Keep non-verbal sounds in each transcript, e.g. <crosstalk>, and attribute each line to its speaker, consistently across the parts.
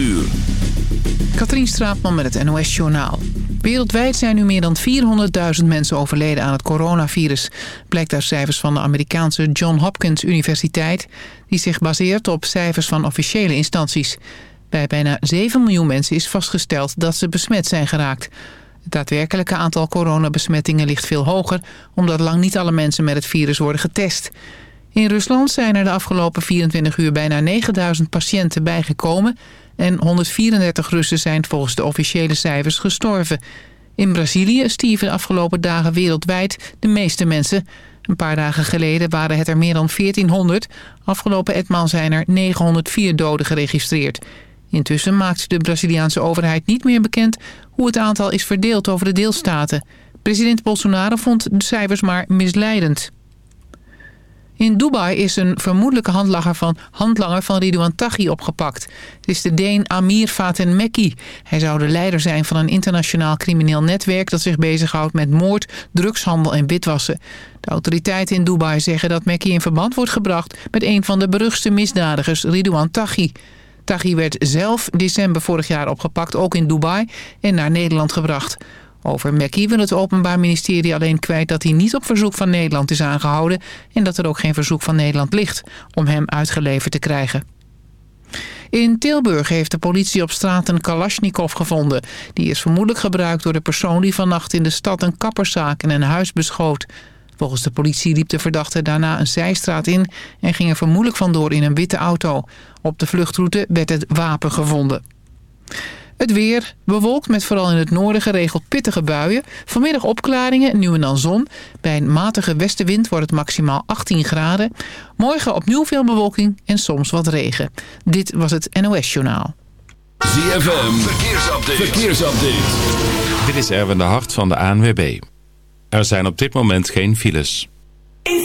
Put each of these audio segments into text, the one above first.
Speaker 1: uur.
Speaker 2: Katrien Straatman met het NOS Journaal. Wereldwijd zijn nu meer dan 400.000 mensen overleden aan het coronavirus. Blijkt uit cijfers van de Amerikaanse John Hopkins Universiteit... die zich baseert op cijfers van officiële instanties. Bij bijna 7 miljoen mensen is vastgesteld dat ze besmet zijn geraakt. Het daadwerkelijke aantal coronabesmettingen ligt veel hoger... omdat lang niet alle mensen met het virus worden getest... In Rusland zijn er de afgelopen 24 uur bijna 9000 patiënten bijgekomen... en 134 Russen zijn volgens de officiële cijfers gestorven. In Brazilië stierven de afgelopen dagen wereldwijd de meeste mensen. Een paar dagen geleden waren het er meer dan 1400. Afgelopen etmaal zijn er 904 doden geregistreerd. Intussen maakt de Braziliaanse overheid niet meer bekend... hoe het aantal is verdeeld over de deelstaten. President Bolsonaro vond de cijfers maar misleidend. In Dubai is een vermoedelijke handlanger van, handlanger van Ridouan Taghi opgepakt. Het is de Deen Amir Faten Mekki. Hij zou de leider zijn van een internationaal crimineel netwerk... dat zich bezighoudt met moord, drugshandel en witwassen. De autoriteiten in Dubai zeggen dat Mekki in verband wordt gebracht... met een van de beruchtste misdadigers, Ridouan Taghi. Taghi werd zelf december vorig jaar opgepakt, ook in Dubai... en naar Nederland gebracht... Over Mackie wil het Openbaar Ministerie alleen kwijt dat hij niet op verzoek van Nederland is aangehouden... en dat er ook geen verzoek van Nederland ligt om hem uitgeleverd te krijgen. In Tilburg heeft de politie op straat een Kalashnikov gevonden. Die is vermoedelijk gebruikt door de persoon die vannacht in de stad een kapperszaak en een huis beschoot. Volgens de politie liep de verdachte daarna een zijstraat in en ging er vermoedelijk vandoor in een witte auto. Op de vluchtroute werd het wapen gevonden. Het weer bewolkt met vooral in het noorden geregeld pittige buien. Vanmiddag opklaringen, nu en dan zon. Bij een matige westenwind wordt het maximaal 18 graden. Morgen opnieuw veel bewolking en soms wat regen. Dit was het NOS Journaal.
Speaker 1: ZFM, verkeersupdate. verkeersupdate.
Speaker 3: Dit is Erwin de Hart van de ANWB. Er zijn op dit moment geen files.
Speaker 4: In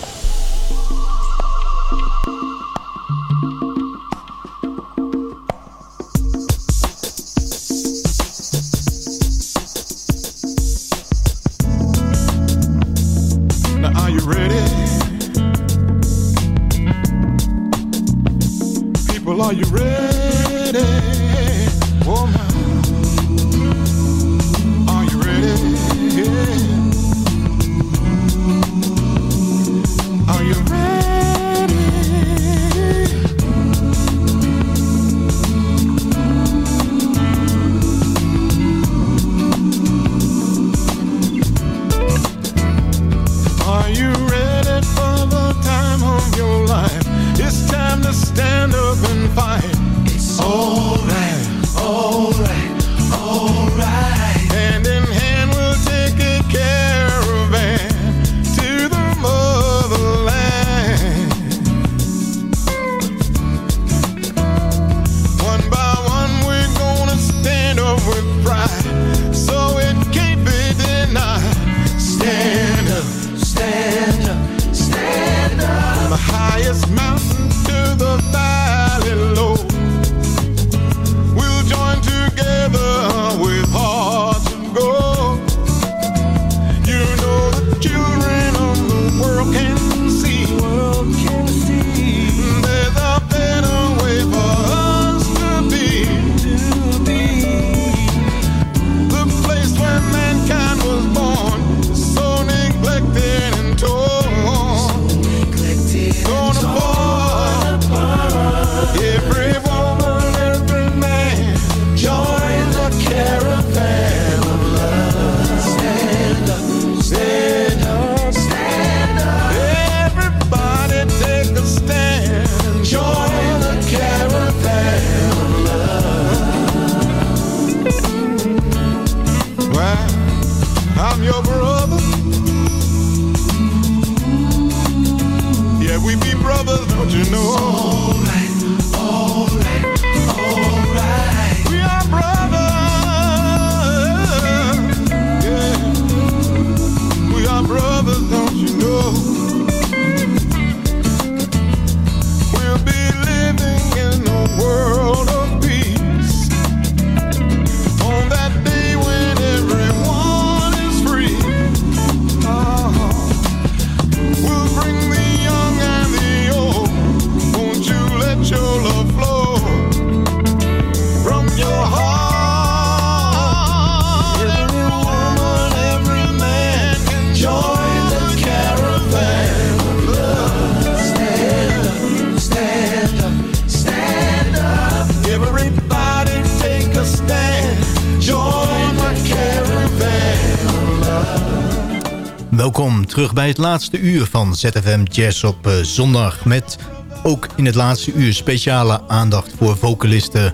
Speaker 5: Bij het laatste uur van ZFM Jazz op eh, zondag. Met ook in het laatste uur speciale aandacht voor vocalisten.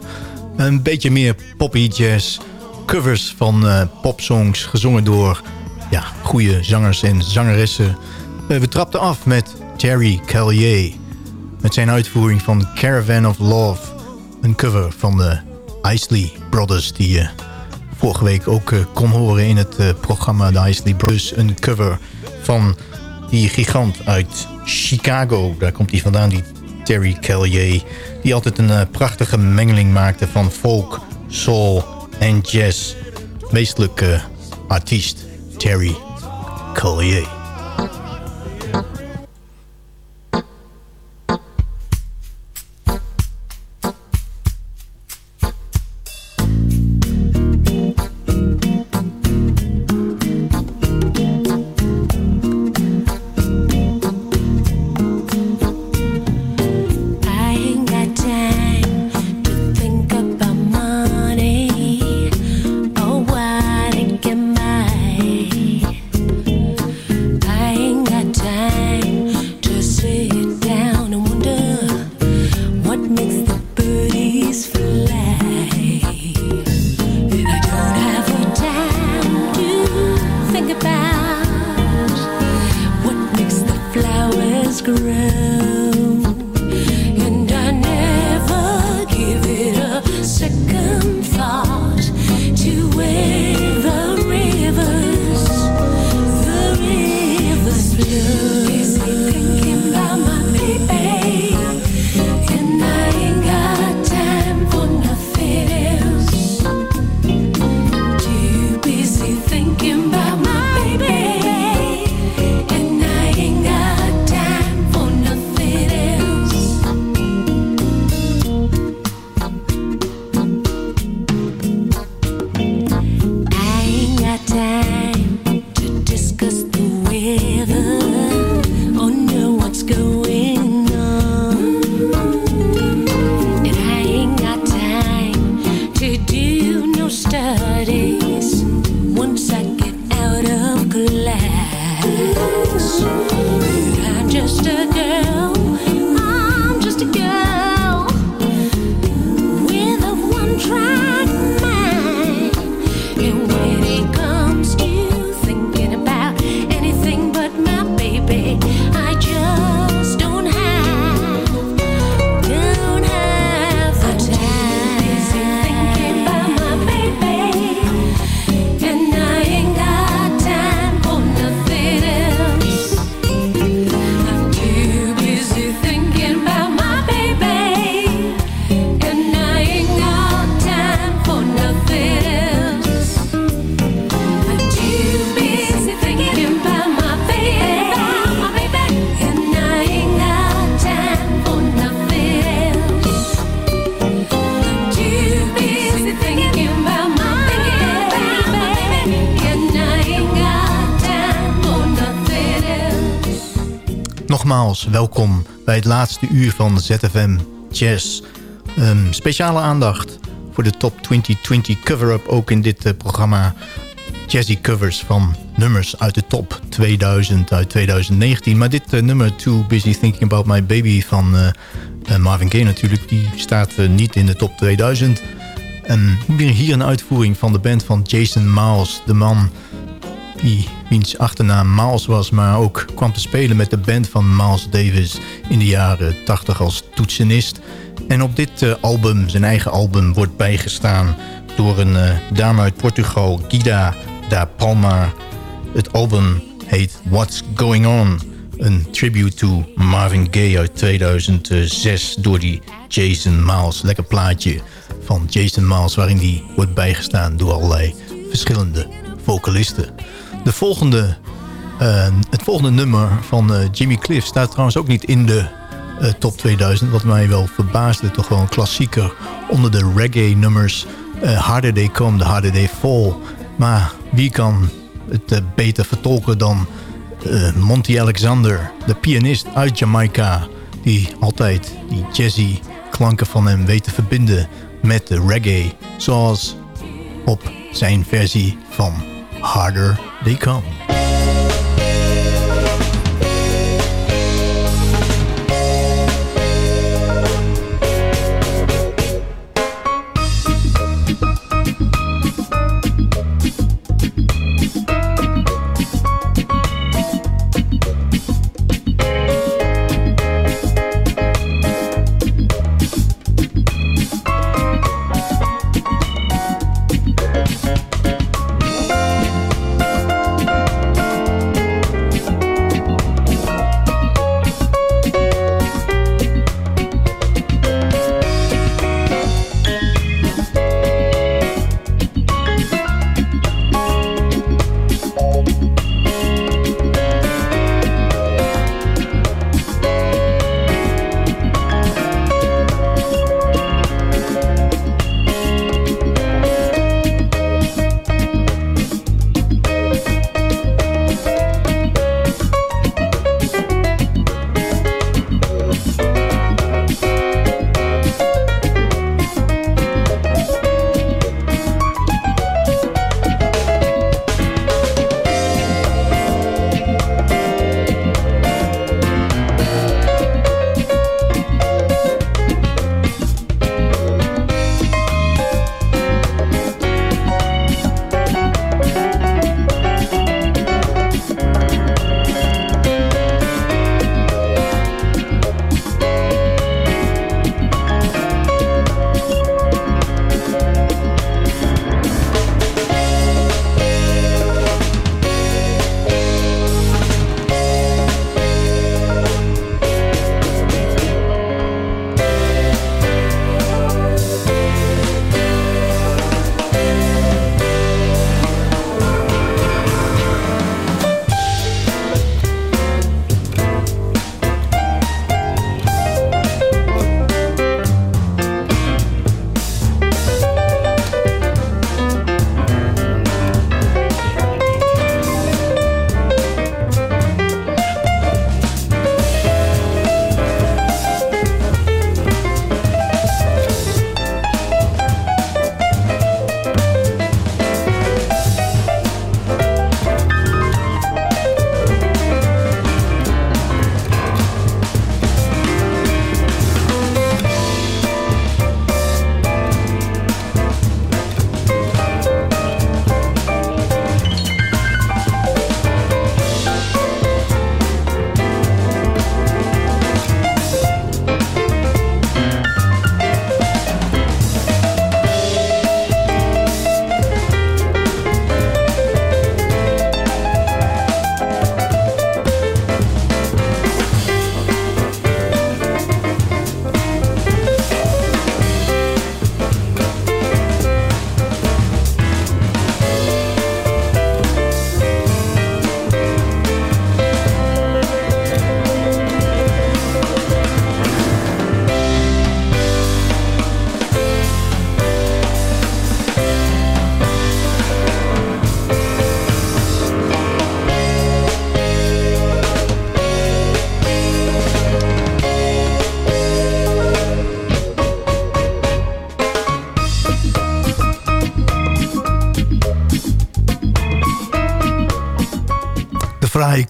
Speaker 5: Een beetje meer poppy jazz. Covers van eh, popsongs gezongen door ja, goede zangers en zangeressen. Eh, we trapten af met Terry Callier. Met zijn uitvoering van Caravan of Love. Een cover van de Isley Brothers die je vorige week ook kon horen in het programma The Isley Brothers. Een cover van die gigant uit Chicago. Daar komt hij vandaan, die Terry Callier. Die altijd een eh, prachtige mengeling maakte van folk, soul en jazz. Meestelijk artiest Terry Callier. Laatste uur van ZFM Jazz. Ehm, speciale aandacht voor de Top 2020 cover-up ook in dit eh, programma. Jazzy covers van nummers uit de top 2000 uit 2019. Maar dit eh, nummer Too Busy Thinking About My Baby van eh, Marvin Gaye natuurlijk... die staat niet in de top 2000. En hier een uitvoering van de band van Jason Miles. De man
Speaker 6: die, wiens achternaam Miles was... maar ook kwam te spelen met de band van Miles Davis... in de jaren 80 als toetsenist. En op dit eh, album, zijn eigen album, wordt bijgestaan... door een eh, dame uit Portugal, Guida da Palma. Het album heet What's Going On... Een tribute to Marvin Gaye uit 2006 door die Jason Miles. Lekker plaatje van Jason Miles waarin die wordt bijgestaan door allerlei verschillende vocalisten. De volgende, eh, het volgende nummer van eh, Jimmy Cliff staat trouwens ook niet in de eh, top 2000. Wat mij wel verbaasde, toch wel een klassieker onder de reggae nummers. harder They Come, The Harder They Fall. Maar wie kan het beter vertolken dan Monty Alexander, de pianist uit Jamaica... die altijd die jazzy klanken van hem weet te verbinden met de reggae... zoals op zijn versie van Harder They Come.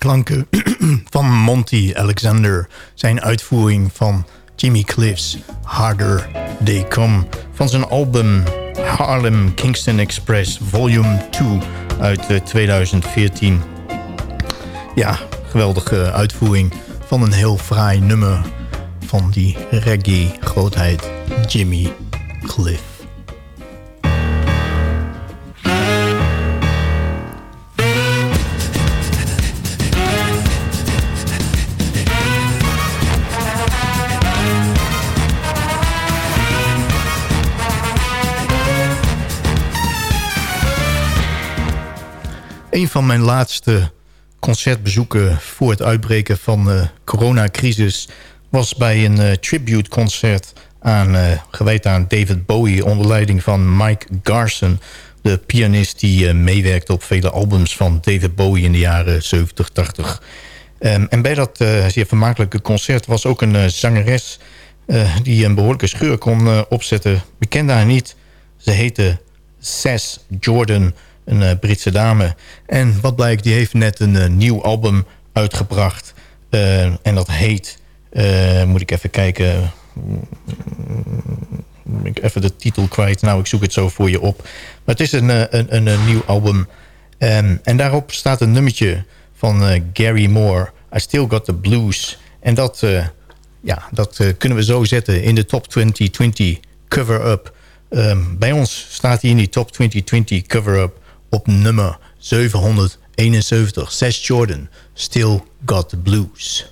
Speaker 6: <clears throat> van Monty Alexander. Zijn uitvoering van Jimmy Cliff's Harder They Come. Van zijn album Harlem Kingston Express Volume 2 uit eh, 2014. Ja, geweldige uitvoering van een heel fraai nummer van die reggae-grootheid Jimmy Cliff. Een van mijn laatste concertbezoeken voor het uitbreken van de coronacrisis... was bij een uh, tributeconcert aan, uh, gewijd aan David Bowie... onder leiding van Mike Garson, de pianist die meewerkte op vele albums van David Bowie in de jaren 70, 80. Um, en bij dat zeer vermakelijke concert was ook een zangeres... die een behoorlijke scheur kon opzetten. We kenden haar niet. Ze heette Sess Jordan een uh, Britse dame. En wat blijkt, die heeft net een uh, nieuw album uitgebracht. Uh, en dat heet, moet ik even kijken... ik even de titel kwijt. Nou, ik zoek het zo voor je op. Maar het is een, een, een, nieuw album. Um, en daarop staat een nummertje van Gary Moore. I Still Got The Blues. En dat, ja, dat kunnen we zo zetten in de Top 2020 cover-up. Um, bij ons staat hij in die Top 2020 cover-up op nummer 771. Seth Jordan, Still Got the Blues.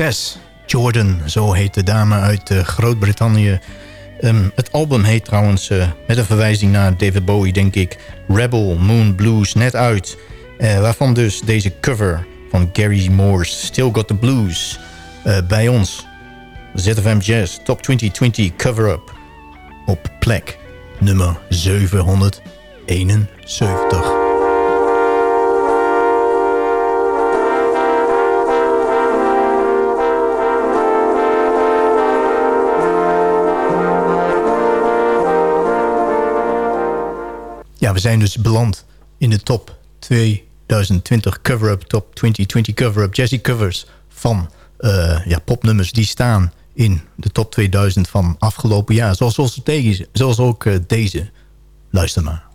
Speaker 6: Zes. Jordan, zo heet de dame uit eh, Groot-Brittannië. Ehm, het album heet trouwens, eh, met een verwijzing naar David Bowie, denk ik... Rebel Moon Blues, net uit. Eh, waarvan dus deze cover van Gary Moore's Still Got The Blues... bij ons, ZFM Jazz Top 2020 cover-up... op plek nummer 771. We zijn dus beland in de top 2020 cover-up, top 2020 cover-up, jazzy covers van eh, ja, popnummers die staan in de top 2000 van afgelopen jaar. Zoals, zoals ook eh, deze. Luister maar.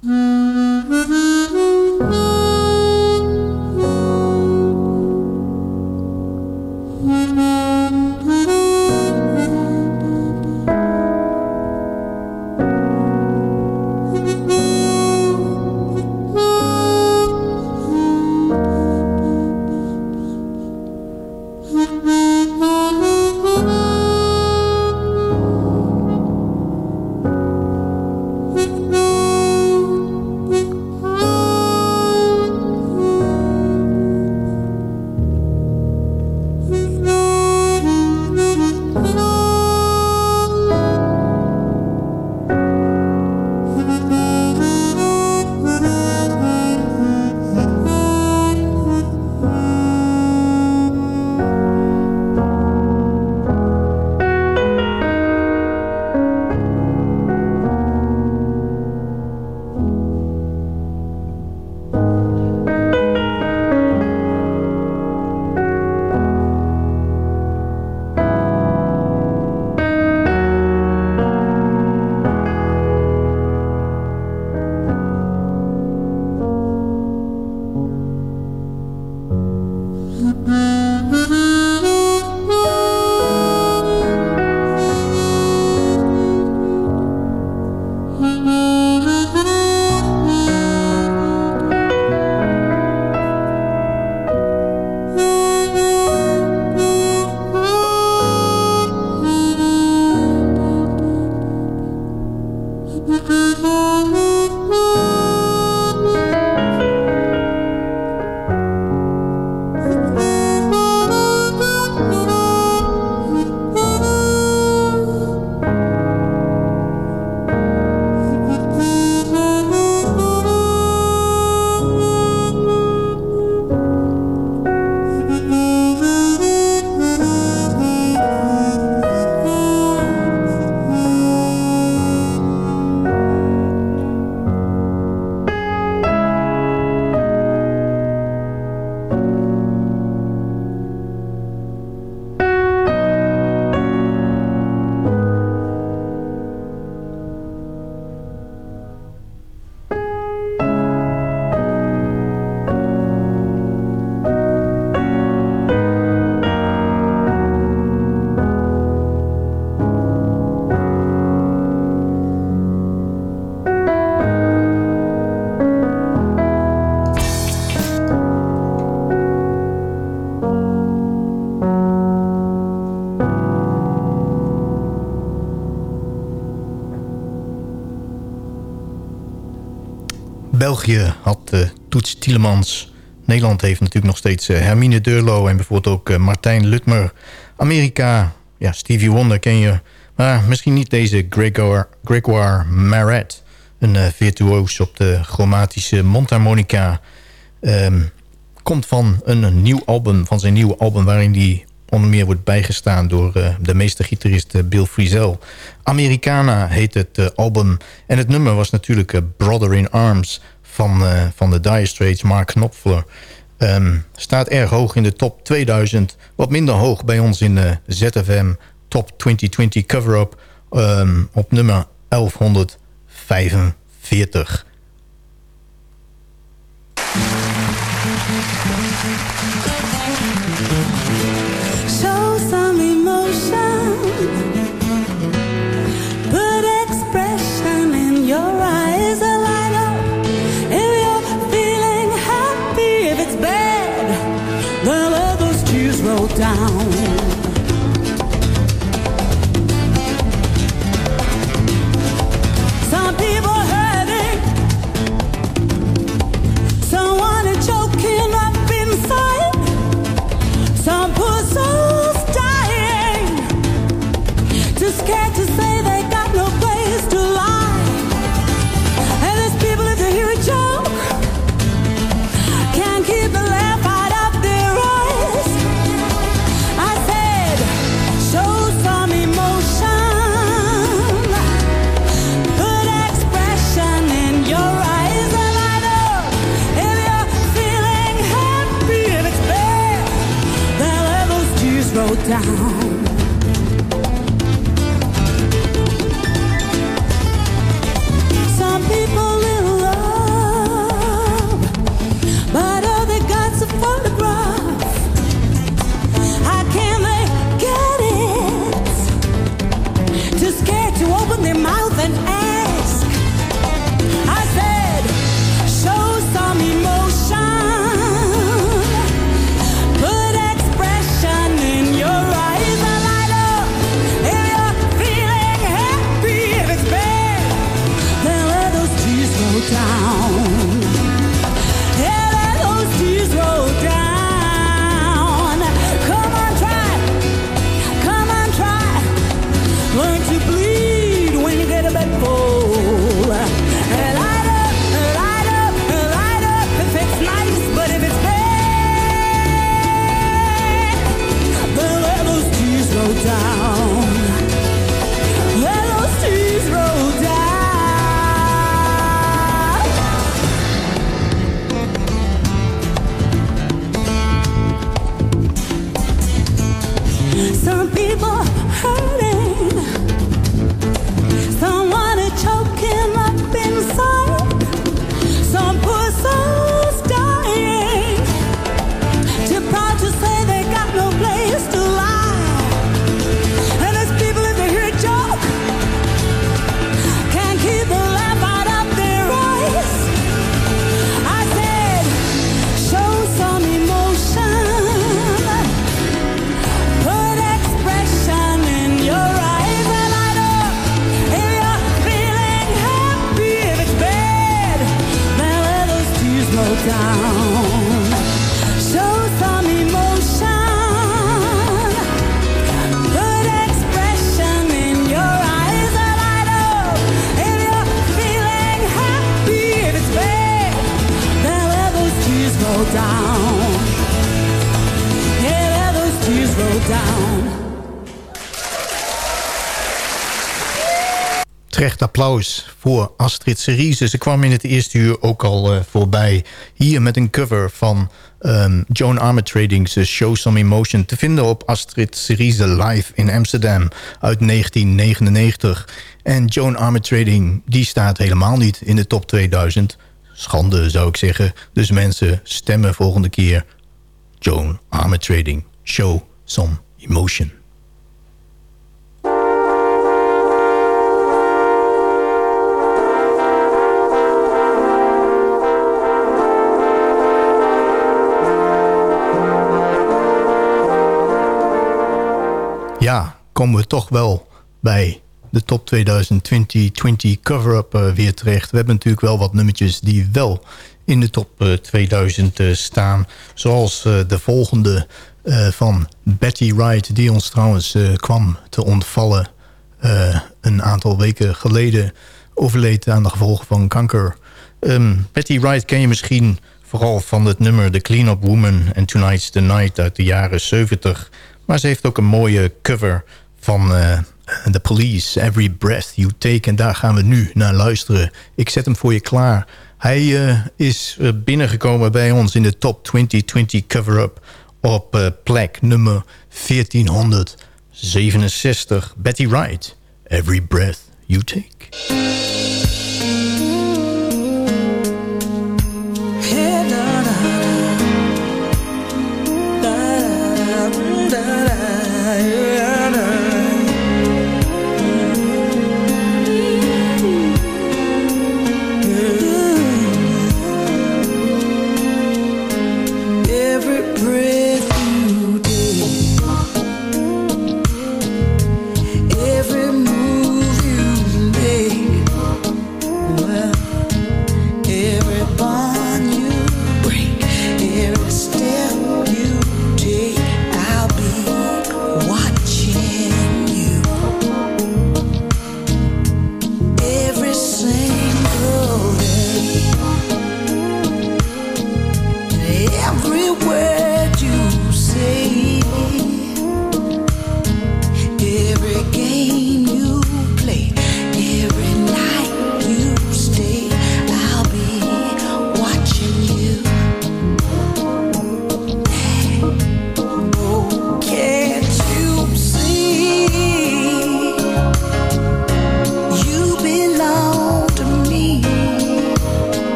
Speaker 6: België had uh, Toets Tielemans. Nederland heeft natuurlijk nog steeds uh, Hermine Deurlo... en bijvoorbeeld ook uh, Martijn Lutmer. Amerika, ja, Stevie Wonder ken je. Maar misschien niet deze Gregoire Maret. Een virtuoos op de chromatische mondharmonica. Um, komt van een nieuw album, van zijn nieuwe album... waarin hij onder meer wordt bijgestaan door de meestergitarist uh, Bill Frisell. Americana heet het album. En het nummer was natuurlijk Brother in Arms van, van de Dire Straits, Mark Knopfler. Um, staat erg hoog in de top 2000. Wat minder hoog bij ons in de ZFM Top 2020 cover-up. Um, op nummer 1145.
Speaker 5: hurt.
Speaker 6: Terecht applaus voor Astrid Cerise. Ze kwam in het eerste uur ook al eh, voorbij. Hier met een cover van ehm, Joan Armatrading's Show Some Emotion... te vinden op Astrid Cerise Live in Amsterdam uit 1999. En Joan Armatrading, die staat helemaal niet in de top 2000. Schande, zou ik zeggen. Dus mensen, stemmen volgende keer. Joan Armatrading, Show Some Emotion. Ja, komen we toch wel bij de top 2020 cover-up eh, weer terecht. We hebben natuurlijk wel wat nummertjes die wel in de top eh, 2000 eh, staan. Zoals eh, de volgende eh, van Betty Wright... die ons trouwens eh, kwam te ontvallen eh, een aantal weken geleden... overleed aan de gevolgen van kanker. Ehm, Betty Wright ken je misschien vooral van het nummer... The Clean Up Woman and Tonight's the Night uit de jaren 70... Maar ze heeft ook een mooie cover van uh, The Police, Every Breath You Take. En daar gaan we nu naar luisteren. Ik zet hem voor je klaar. Hij uh, is uh, binnengekomen bij ons in de top 2020 cover-up op plek nummer 1467. Betty Wright. Every breath you take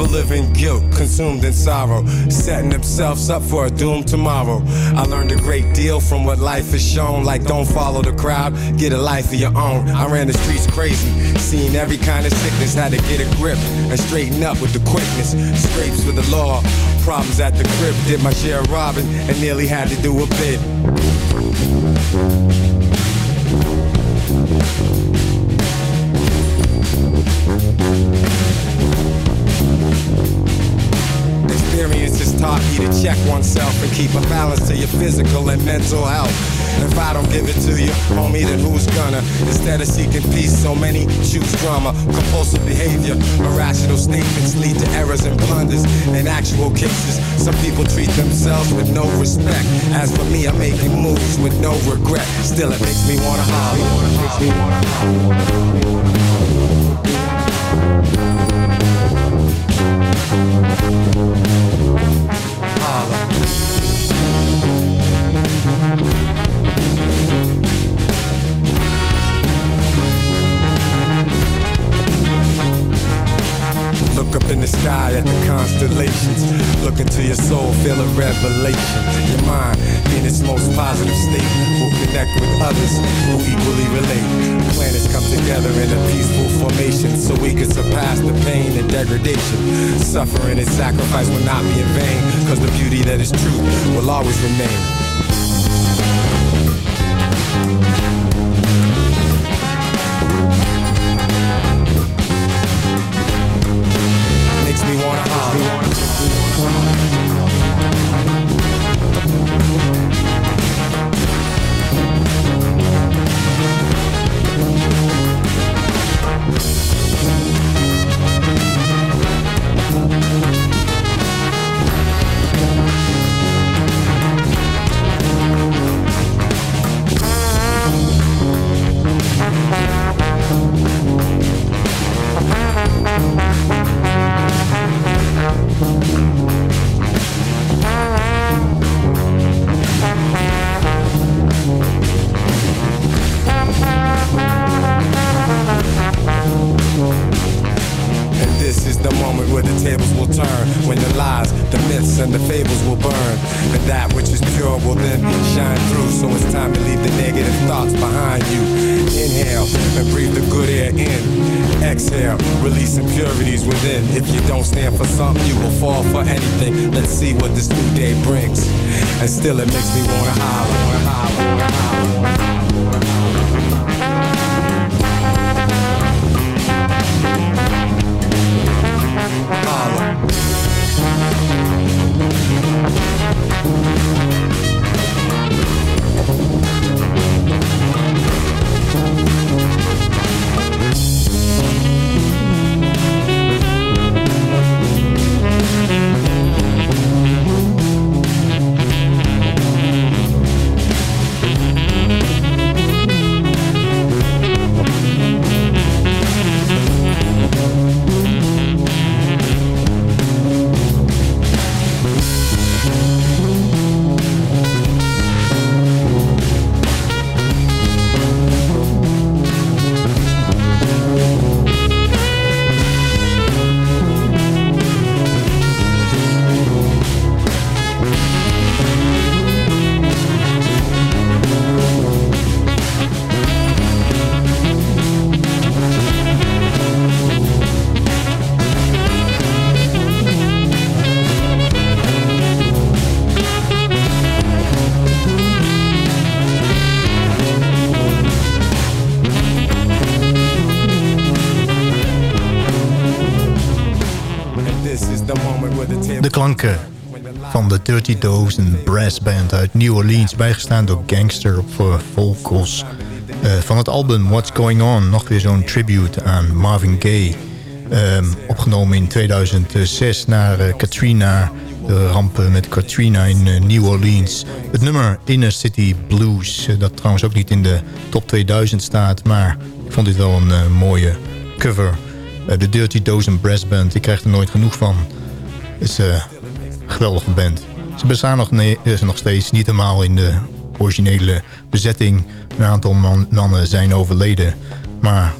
Speaker 7: Live in guilt, consumed in sorrow, setting themselves up for a doomed tomorrow. I learned a great deal from what life has shown, like don't follow the crowd, get a life of your own. I ran the streets crazy, seen every kind of sickness, had to get a grip and straighten up with the quickness. Scrapes with the law, problems at the crib, did my share of robbing and nearly had to do a bid. Taught me to check oneself and keep a balance to your physical and mental health. If I don't give it to you, homie, then who's gonna? Instead of seeking peace, so many choose drama, compulsive behavior, irrational statements lead to errors and blunders. In actual cases, some people treat themselves with no respect. As for me, I'm making moves with no regret. Still, it makes me wanna holler. Constellations. Look into your soul, feel a revelation. Your mind, in its most positive state, will connect with others who equally relate. Planets come together in a peaceful formation so we can surpass the pain and degradation. Suffering and sacrifice will not be in vain, cause the beauty that is true will always remain.
Speaker 6: Van de Dirty Dozen Brass Band uit New Orleans... bijgestaan door Gangster eh, vocals. Eh, van het album What's Going On nog weer zo'n tribute aan Marvin Gaye... Ehm, opgenomen in 2006 naar eh, Katrina. De rampen met Katrina in eh, New Orleans. Het nummer Inner City Blues. dat trouwens ook niet in de top 2000 staat. Maar ik vond dit wel een mooie cover. De Dirty Dozen Brass Band. Ik krijg er nooit genoeg van. Is geweldige band. Ze bestaan nog, ne- eh, nog steeds niet helemaal in de originele bezetting. Een aantal man- mannen zijn overleden. Maar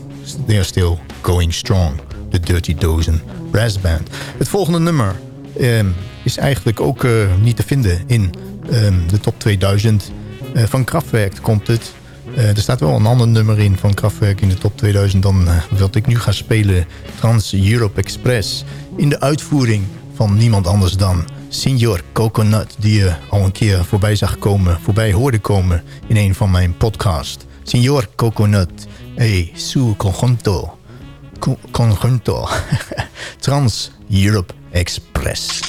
Speaker 6: they are still going strong. De Dirty Dozen Brass Band. Het volgende nummer ehm, is eigenlijk ook eh, niet te vinden in ehm, de top 2000. Eh, van Kraftwerk komt het. Er staat wel een ander nummer in van Kraftwerk in de top 2000... dan wat ik nu ga spelen, Trans Europe Express. In de uitvoering van niemand anders dan Signor Coconut... die je al een keer voorbij zag komen, voorbij hoorde komen... in een van mijn podcasts. Signor Coconut, hey, su conjunto. Co- Conjunto. <laughs> Trans Europe Express.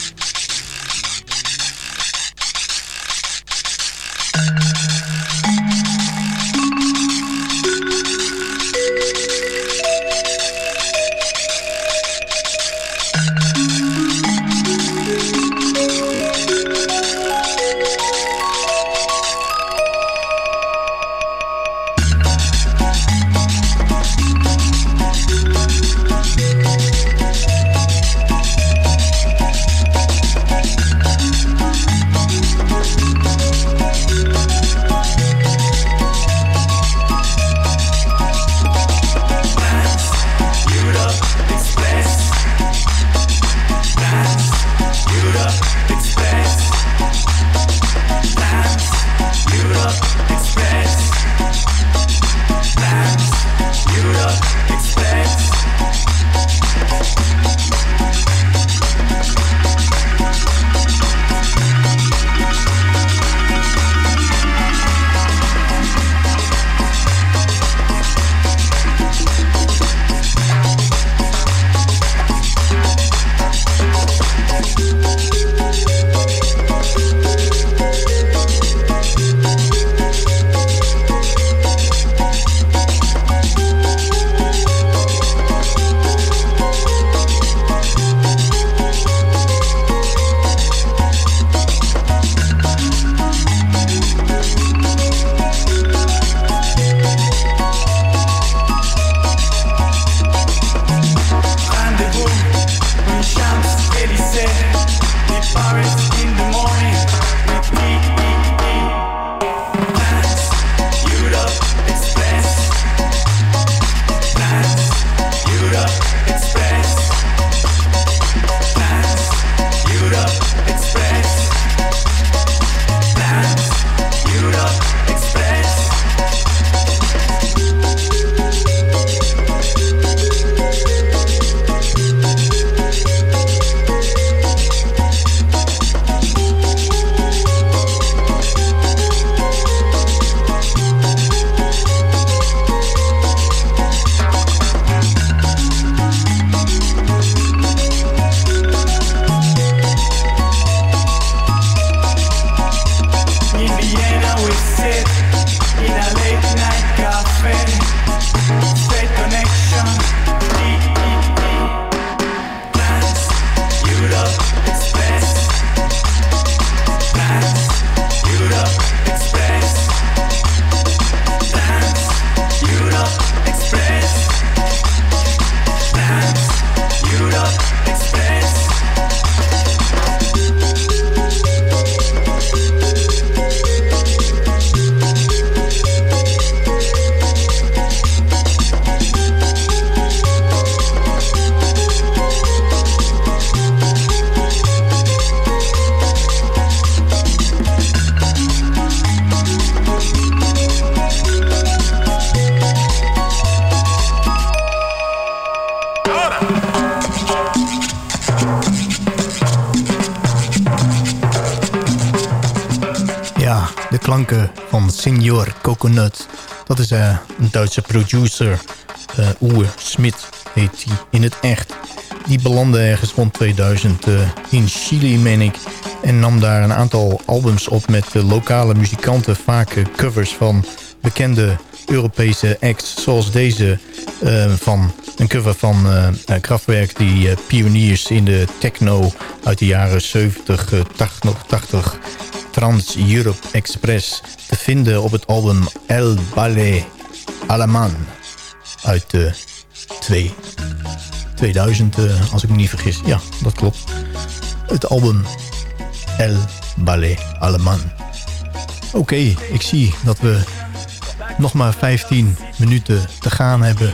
Speaker 6: De klanken van Signor Coconut. Dat is eh, een Duitse producer. eh Uwe Smit heet hij in het echt. die belandde ergens rond 2000 eh, in Chili, meen ik. En nam daar een aantal albums op met lokale muzikanten. Vaak covers van bekende Europese acts. Zoals deze van een cover van Kraftwerk. Die pioniers in de techno uit de jaren 70, eh, 80, 80. Trans Europe Express. Te vinden op het album El Ballet Alaman. Uit de 2 2000, eh, als ik me niet vergis. Ja, dat klopt. Het album El Ballet Allemand. Oké, ik zie dat we nog maar 15 minuten te gaan hebben.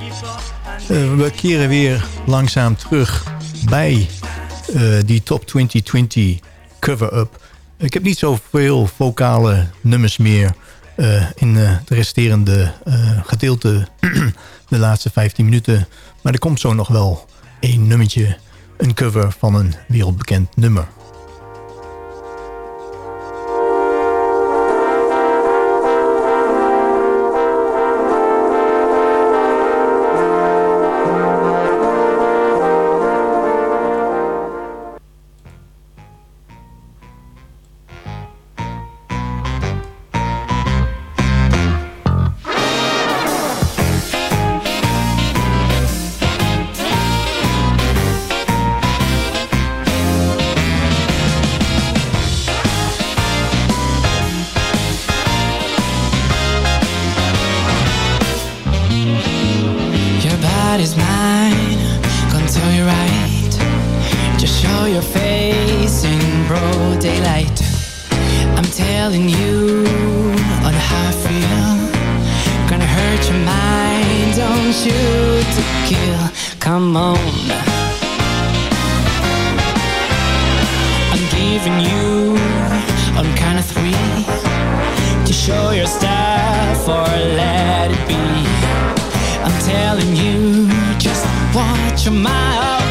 Speaker 6: Eh, we keren weer langzaam terug bij eh, die Top 2020 cover-up. Ik heb niet zoveel vocale nummers meer eh, in eh, de resterende eh, gedeelte, <clears throat> de laatste 15 minuten. Maar er komt zo nog wel één nummertje, een cover van een wereldbekend nummer.
Speaker 8: Body's mine, gonna tell you right. Just show your face in broad daylight. I'm telling you on how I feel. Gonna hurt your mind, don't shoot to kill. Come on. I'm giving you on count of three to show your stuff or let it be. I'm telling you, just watch your mouth.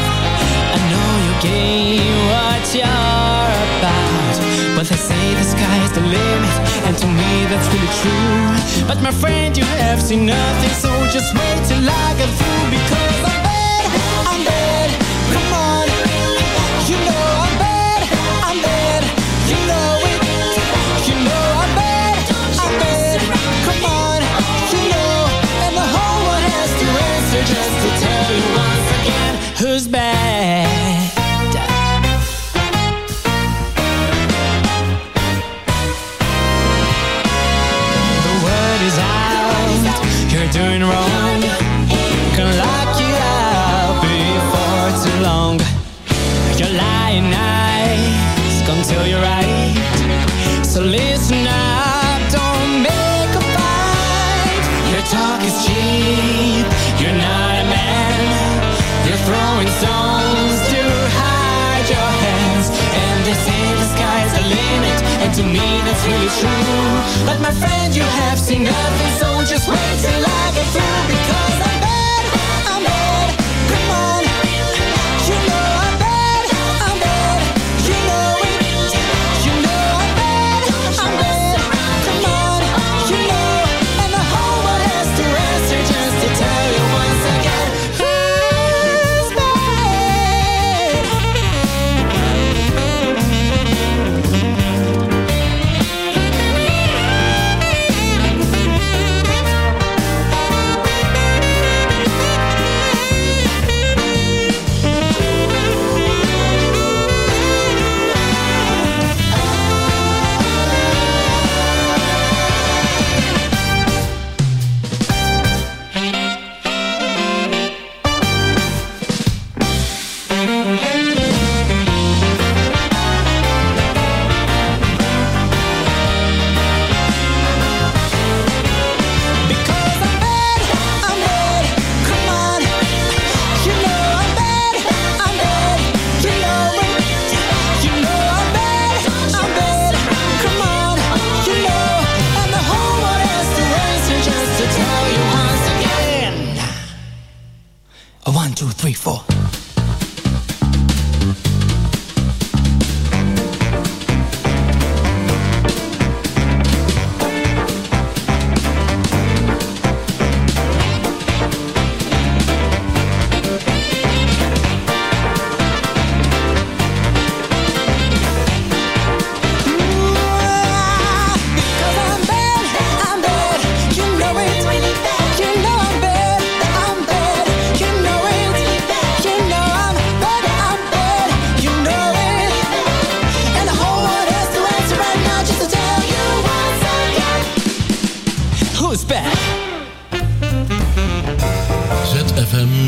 Speaker 8: I know you game what you're about. But they say the sky's the limit, and to me that's really true. But my friend, you have seen nothing, so just wait till I get through. Because who's bad. The word is out, you're doing wrong. True. But my friend, you have seen nothing, so just wait till I get through.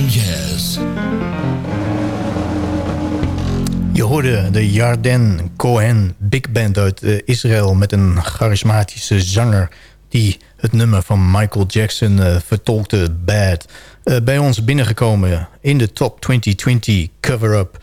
Speaker 8: Jazz. Je
Speaker 6: hoorde de Yarden Cohen Big Band uit eh, Israël... met een charismatische zanger die het nummer van Michael Jackson eh, vertolkte, Bad. Eh, bij ons binnengekomen in de top 2020 cover-up...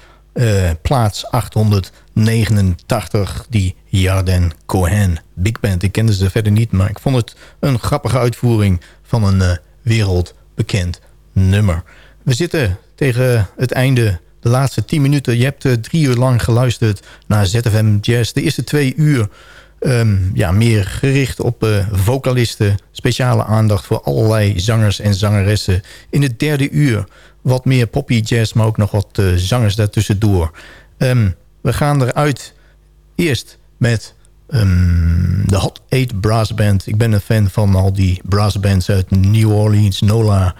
Speaker 6: plaats 889, die Yarden Cohen Big Band. Ik kende ze verder niet, maar ik vond het een grappige uitvoering... van een wereldbekend nummer. We zitten tegen het einde de laatste 10 minuten. Je hebt eh, drie uur lang geluisterd naar ZFM Jazz. De eerste twee uur ehm, ja, meer gericht op eh, vocalisten. Speciale aandacht voor allerlei zangers en zangeressen. In het derde uur wat meer poppy jazz, maar ook nog wat eh, zangers daartussendoor. Ehm, we gaan eruit eerst met ehm, de Hot 8 Brass Band. Ik ben een fan van al die brass bands uit New Orleans, NOLA...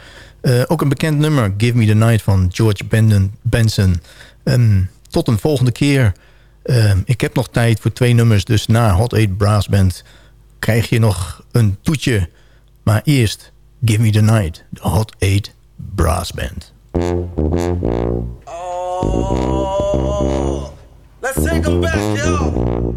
Speaker 6: Eh, ook een bekend nummer, Give Me The Night van George Benson. Ehm, tot een volgende keer. Ehm, ik heb nog tijd voor twee nummers, dus na Hot 8 Brass Band krijg je nog een toetje. Maar eerst Give Me The Night, de Hot 8 Brass Band.
Speaker 9: Let's take them back, yo.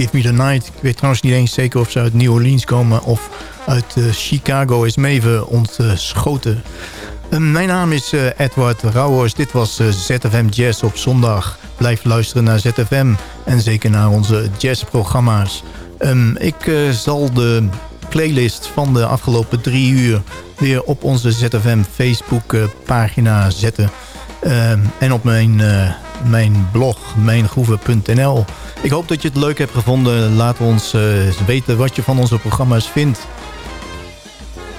Speaker 6: Give Me The Night. Ik weet trouwens niet eens zeker of ze uit New Orleans komen... of uit eh, Chicago is me even ontschoten. Eh, mijn naam is eh, Edward Rauwers. Dit was ZFM Jazz op zondag. Blijf luisteren naar ZFM en zeker naar onze jazzprogramma's. Ehm, ik zal de playlist van de afgelopen drie uur... weer op onze ZFM Facebook pagina zetten... Ehm, en op mijn, mijn blog, mijngroeven.nl. Ik hoop dat je het leuk hebt gevonden. Laat ons eh, weten wat je van onze programma's vindt.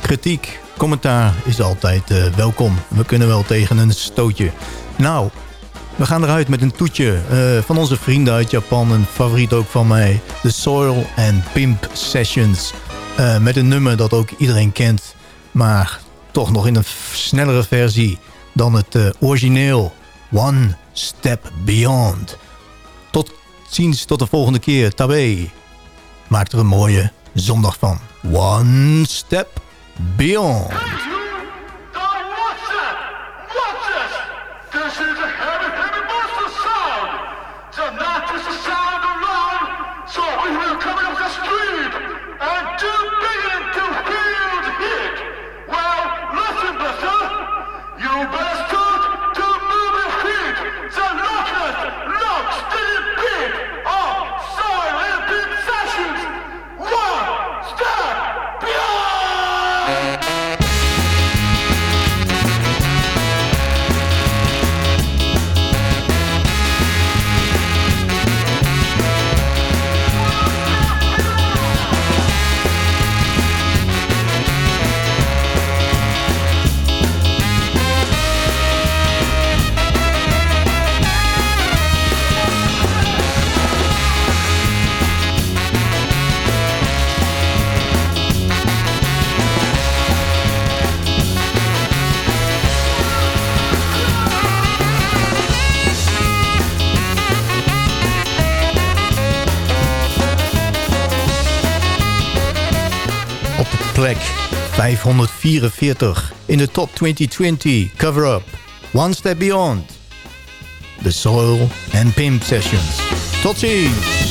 Speaker 6: Kritiek, commentaar is altijd eh, welkom. We kunnen wel tegen een stootje. Nou, we gaan eruit met een toetje eh, van onze vrienden uit Japan. Een favoriet ook van mij. The Soil and Pimp Sessions. Met een nummer dat ook iedereen kent. Maar toch nog in een snellere versie dan het origineel. One Step Beyond. Tot ziens, tot de volgende keer. Tabé. Maak er een mooie zondag van. One Step Beyond.
Speaker 9: Is
Speaker 6: plek 544 in de top 2020 cover-up. One Step Beyond. The Soil and Pimp Sessions. Tot ziens!